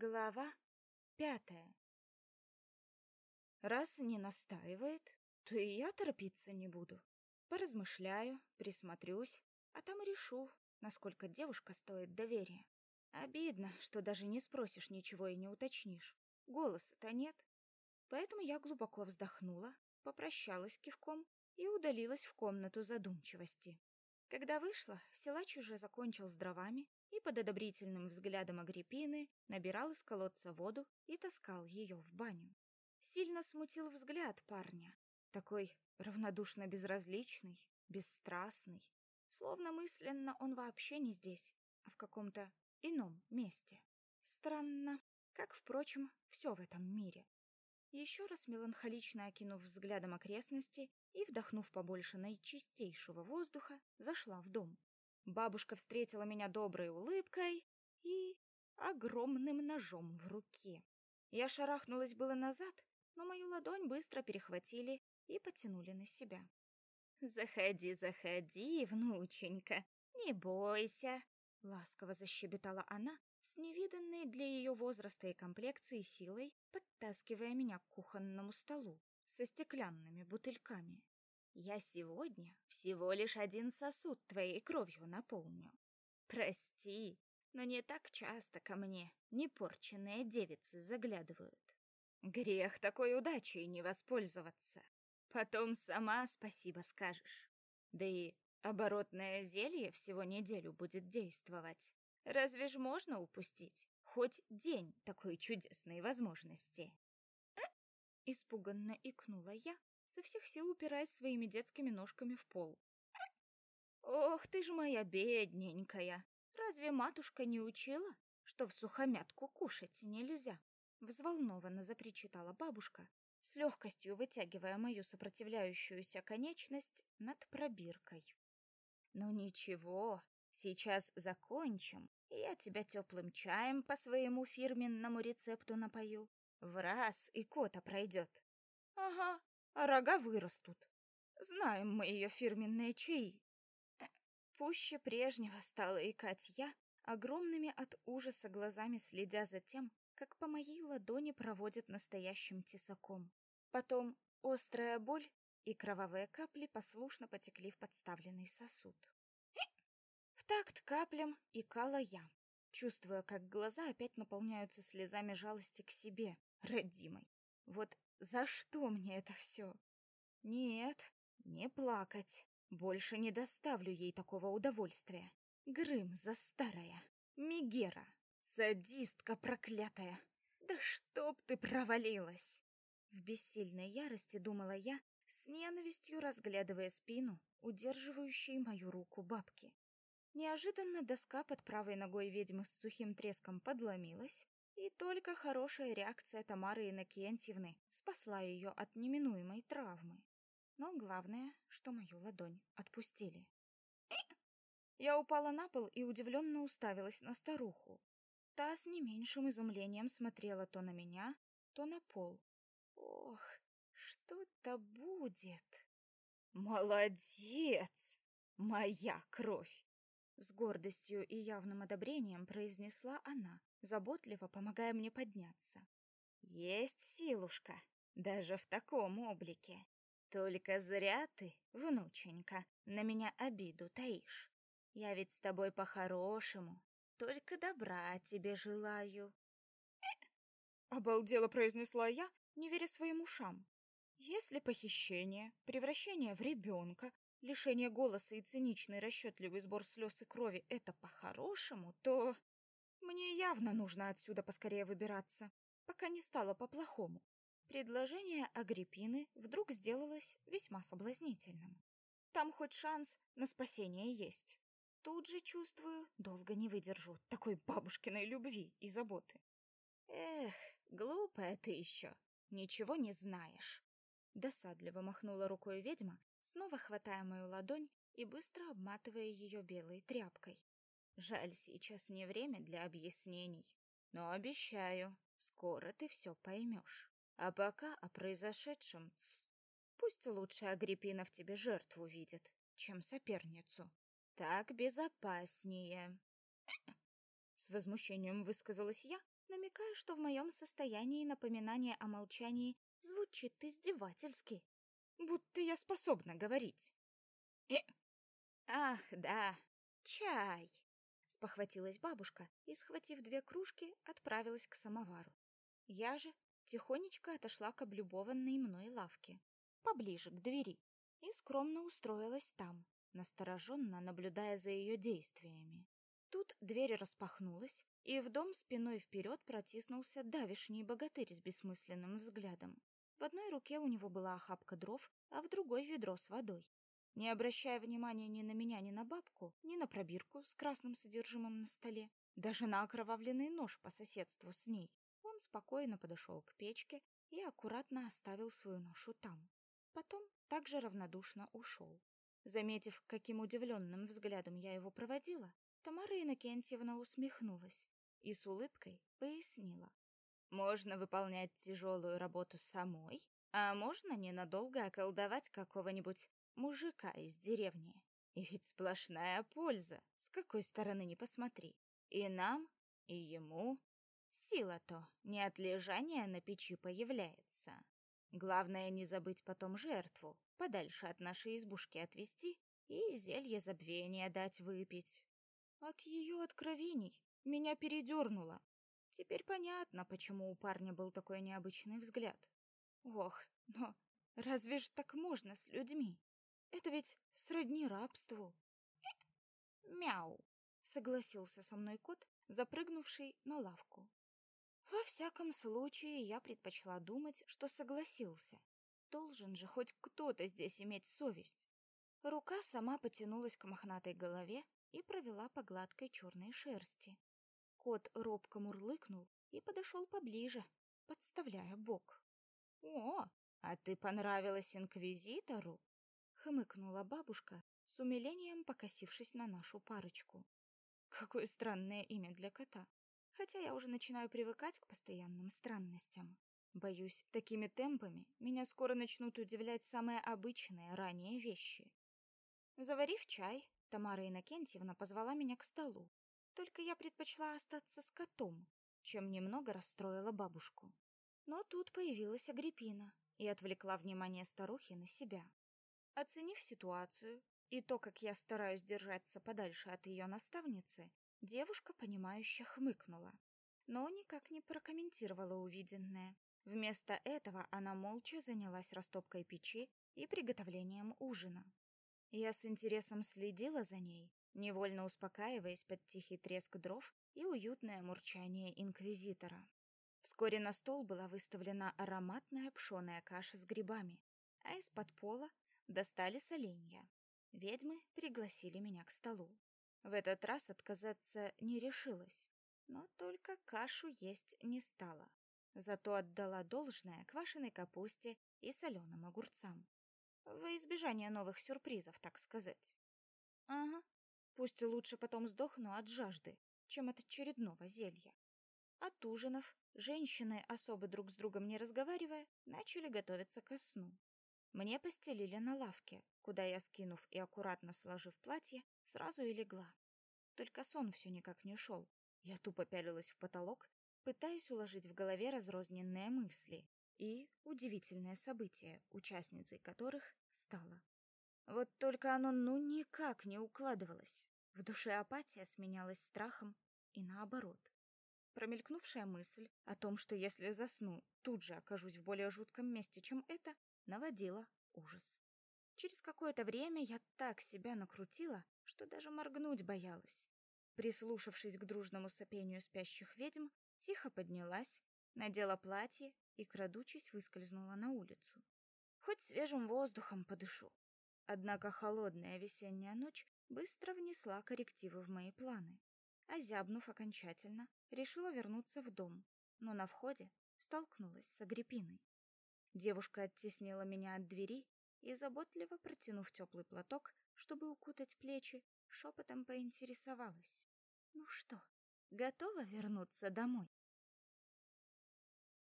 Глава пятая. Раз не настаивает, то и я торопиться не буду. Поразмышляю, присмотрюсь, а там решу, насколько девушка стоит доверия. Обидно, что даже не спросишь ничего и не уточнишь. Голоса-то нет. Поэтому я глубоко вздохнула, попрощалась кивком и удалилась в комнату задумчивости. Когда вышла, силач уже закончил с дровами и под одобрительным взглядом Агриппины набирал из колодца воду и таскал ее в баню. Сильно смутил взгляд парня, такой равнодушно безразличный, бесстрастный, словно мысленно он вообще не здесь, а в каком-то ином месте. Странно, как, впрочем, все в этом мире. Еще раз меланхолично окинув взглядом окрестности и вдохнув побольше наичистейшего воздуха, зашла в дом. Бабушка встретила меня доброй улыбкой и огромным ножом в руке. Я шарахнулась было назад, но мою ладонь быстро перехватили и потянули на себя. «Заходи, заходи, внученька, не бойся!» Ласково защебетала она, с невиданной для ее возраста и комплекции силой, подтаскивая меня к кухонному столу со стеклянными бутыльками. Я сегодня всего лишь один сосуд твоей кровью наполню. Прости, но не так часто ко мне непорченные девицы заглядывают. Грех такой удачей не воспользоваться. Потом сама спасибо скажешь. Да и оборотное зелье всего неделю будет действовать. Разве ж можно упустить хоть день такой чудесной возможности? Испуганно икнула я, со всех сил упираясь своими детскими ножками в пол. Ох ты ж моя бедненькая! Разве матушка не учила, что в сухомятку кушать нельзя? Взволнованно запричитала бабушка, с легкостью вытягивая мою сопротивляющуюся конечность над пробиркой. Ну ничего, сейчас закончим, и я тебя теплым чаем по своему фирменному рецепту напою. В раз и кота пройдет. Ага, а рога вырастут. Знаем мы ее фирменные чаи. Пуще прежнего стала икать я, огромными от ужаса глазами следя за тем, как по моей ладони проводят настоящим тесаком. Потом острая боль и кровавые капли послушно потекли в подставленный сосуд. В такт каплям икала я, чувствуя, как глаза опять наполняются слезами жалости к себе, родимой. Вот за что мне это все? Нет, не плакать. Больше не доставлю ей такого удовольствия. Грым за старая. Мигера. Садистка проклятая. Да чтоб ты провалилась! В бессильной ярости думала я, с ненавистью разглядывая спину, удерживающей мою руку бабки. Неожиданно доска под правой ногой ведьмы с сухим треском подломилась, и только хорошая реакция Тамары Иннокентьевны спасла ее от неминуемой травмы. Но главное, что мою ладонь отпустили. Я упала на пол и удивленно уставилась на старуху. Та с не меньшим изумлением смотрела то на меня, то на пол. Ох, что-то будет. Молодец! Моя кровь! С гордостью и явным одобрением произнесла она, заботливо помогая мне подняться. Есть силушка, даже в таком облике. Только зря ты, внученька, на меня обиду таишь. Я ведь с тобой по-хорошему, только добра тебе желаю. Обалдело произнесла я, не веря своим ушам. Если похищение, превращение в ребенка, лишение голоса и циничный расчетливый сбор слез и крови — это по-хорошему, то... Мне явно нужно отсюда поскорее выбираться, пока не стало по-плохому. Предложение Агриппины вдруг сделалось весьма соблазнительным. Там хоть шанс на спасение есть. Тут же чувствую, долго не выдержу такой бабушкиной любви и заботы. Эх, глупая ты еще, ничего не знаешь. Досадливо махнула рукой ведьма, снова хватая мою ладонь и быстро обматывая ее белой тряпкой. Жаль, сейчас не время для объяснений, но обещаю, скоро ты все поймешь. А пока о произошедшем тс. Пусть лучше Агриппина в тебе жертву видит, чем соперницу. Так безопаснее. С возмущением высказалась я, намекая, что в моем состоянии напоминание о молчании звучит издевательски, будто я способна говорить. «Э, ах, да, чай!» — спохватилась бабушка и, схватив две кружки, отправилась к самовару. Я же тихонечко отошла к облюбованной мной лавке, поближе к двери, и скромно устроилась там, настороженно наблюдая за ее действиями. Тут дверь распахнулась, и в дом спиной вперед протиснулся давишний богатырь с бессмысленным взглядом. В одной руке у него была охапка дров, а в другой ведро с водой. Не обращая внимания ни на меня, ни на бабку, ни на пробирку с красным содержимым на столе, даже на окровавленный нож по соседству с ней, он спокойно подошел к печке и аккуратно оставил свою ношу там. Потом также равнодушно ушел. Заметив, каким удивленным взглядом я его проводила, Тамара Иннокентьевна усмехнулась и с улыбкой пояснила. Можно выполнять тяжелую работу самой, а можно ненадолго околдовать какого-нибудь мужика из деревни. И ведь сплошная польза, с какой стороны ни посмотри. И нам, и ему. Сила-то не от лежания на печи появляется. Главное не забыть потом жертву, подальше от нашей избушки отвести и зелье забвения дать выпить. От ее откровений меня передернуло. Теперь понятно, почему у парня был такой необычный взгляд. Ох, но разве ж так можно с людьми? Это ведь сродни рабству. Мяу, согласился со мной кот, запрыгнувший на лавку. Во всяком случае, я предпочла думать, что согласился. Должен же хоть кто-то здесь иметь совесть. Рука сама потянулась к мохнатой голове и провела по гладкой черной шерсти. Кот робко мурлыкнул и подошел поближе, подставляя бок. «О, а ты понравилась инквизитору?» — хмыкнула бабушка, с умилением покосившись на нашу парочку. Какое странное имя для кота. Хотя я уже начинаю привыкать к постоянным странностям. Боюсь, такими темпами меня скоро начнут удивлять самые обычные ранее вещи. Заварив чай, Тамара Иннокентьевна позвала меня к столу. Только я предпочла остаться с котом, чем немного расстроила бабушку. Но тут появилась Агриппина и отвлекла внимание старухи на себя. Оценив ситуацию и то, как я стараюсь держаться подальше от ее наставницы, девушка, понимающе хмыкнула, но никак не прокомментировала увиденное. Вместо этого она молча занялась растопкой печи и приготовлением ужина. Я с интересом следила за ней, невольно успокаиваясь под тихий треск дров и уютное мурчание инквизитора. Вскоре на стол была выставлена ароматная пшеная каша с грибами, а из-под пола достали соленья. Ведьмы пригласили меня к столу. В этот раз отказаться не решилась, но только кашу есть не стала. Зато отдала должное квашеной капусте и соленым огурцам. Во избежание новых сюрпризов, так сказать. Ага, пусть лучше потом сдохну от жажды, чем от очередного зелья. От ужинов женщины, особо друг с другом не разговаривая, начали готовиться ко сну. Мне постелили на лавке, куда я, скинув и аккуратно сложив платье, сразу и легла. Только сон все никак не шел. Я тупо пялилась в потолок, пытаясь уложить в голове разрозненные мысли, и удивительное событие, участницей которых стало. Вот только оно ну никак не укладывалось. В душе апатия сменялась страхом и наоборот. Промелькнувшая мысль о том, что если засну, тут же окажусь в более жутком месте, чем это, наводила ужас. Через какое-то время я так себя накрутила, что даже моргнуть боялась. Прислушавшись к дружному сопению спящих ведьм, тихо поднялась, надела платье и, крадучись, выскользнула на улицу. Хоть свежим воздухом подышу. Однако холодная весенняя ночь быстро внесла коррективы в мои планы. Озябнув окончательно, решила вернуться в дом, но на входе столкнулась с Агриппиной. Девушка оттеснила меня от двери и, заботливо протянув теплый платок, чтобы укутать плечи, шепотом поинтересовалась. «Ну что, готова вернуться домой?»